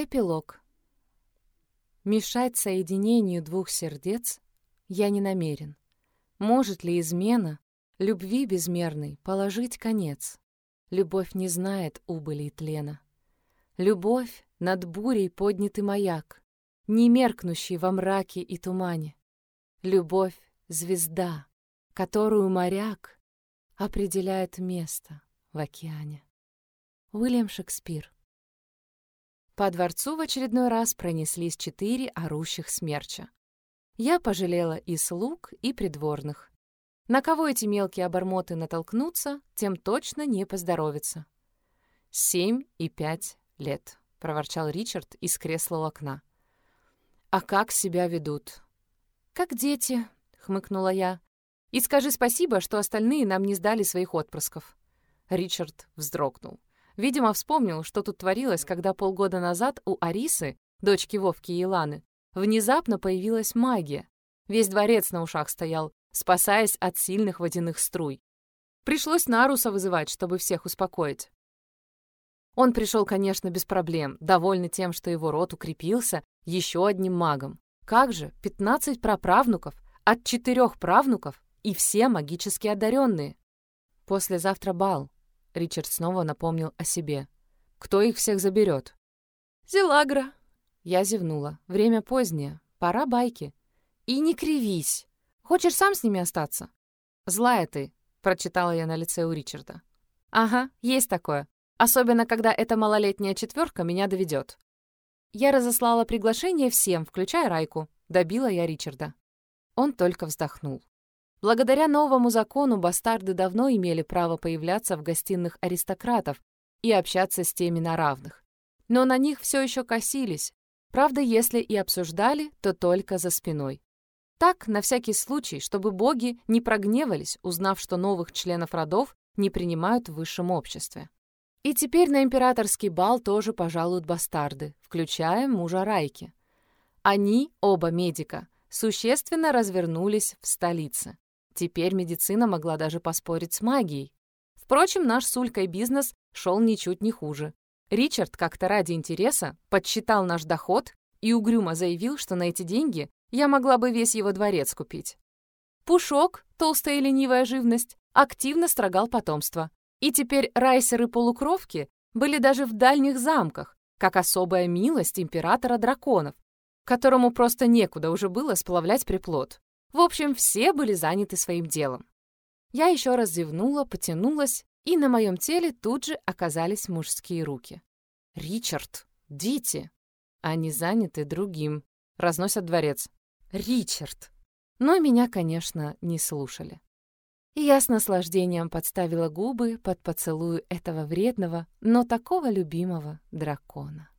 Эпилог. Мешать соединению двух сердец я не намерен. Может ли измена, любви безмерной, положить конец? Любовь не знает убыли и тлена. Любовь — над бурей поднятый маяк, Не меркнущий во мраке и тумане. Любовь — звезда, которую моряк Определяет место в океане. Уильям Шекспир по дворцу в очередной раз пронеслись четыре орущих смерча. Я пожалела и слуг, и придворных. На кого эти мелкие обормоты натолкнутся, тем точно не поздоровится. «Семь и пять лет», — проворчал Ричард из кресла у окна. «А как себя ведут?» «Как дети», — хмыкнула я. «И скажи спасибо, что остальные нам не сдали своих отпрысков». Ричард вздрогнул. Видимо, вспомнил, что тут творилось, когда полгода назад у Арисы, дочки Вовки и Иланы, внезапно появилась магия. Весь дворец на ушах стоял, спасаясь от сильных водяных струй. Пришлось Наруса вызывать, чтобы всех успокоить. Он пришел, конечно, без проблем, довольный тем, что его род укрепился еще одним магом. Как же, 15 праправнуков, от четырех правнуков и все магически одаренные. Послезавтра бал, Ричард снова напомнил о себе. «Кто их всех заберет?» «Зелагра». Я зевнула. «Время позднее. Пора байки». «И не кривись. Хочешь сам с ними остаться?» «Злая ты», — прочитала я на лице у Ричарда. «Ага, есть такое. Особенно, когда эта малолетняя четверка меня доведет. Я разослала приглашение всем, включая Райку. Добила я Ричарда. Он только вздохнул. Благодаря новому закону бастарды давно имели право появляться в гостиных аристократов и общаться с теми на равных. Но на них все еще косились. Правда, если и обсуждали, то только за спиной. Так, на всякий случай, чтобы боги не прогневались, узнав, что новых членов родов не принимают в высшем обществе. И теперь на императорский бал тоже пожалуют бастарды, включая мужа Райки. Они, оба медика, существенно развернулись в столице. Теперь медицина могла даже поспорить с магией. Впрочем, наш с Улькой бизнес шел ничуть не хуже. Ричард как-то ради интереса подсчитал наш доход и угрюмо заявил, что на эти деньги я могла бы весь его дворец купить. Пушок, толстая и ленивая живность, активно строгал потомство. И теперь райсеры-полукровки были даже в дальних замках, как особая милость императора драконов, которому просто некуда уже было сплавлять приплод. В общем, все были заняты своим делом. Я еще раз зевнула, потянулась, и на моем теле тут же оказались мужские руки. «Ричард! Дити!» Они заняты другим. Разносят дворец. «Ричард!» Но меня, конечно, не слушали. И я с наслаждением подставила губы под поцелуй этого вредного, но такого любимого дракона.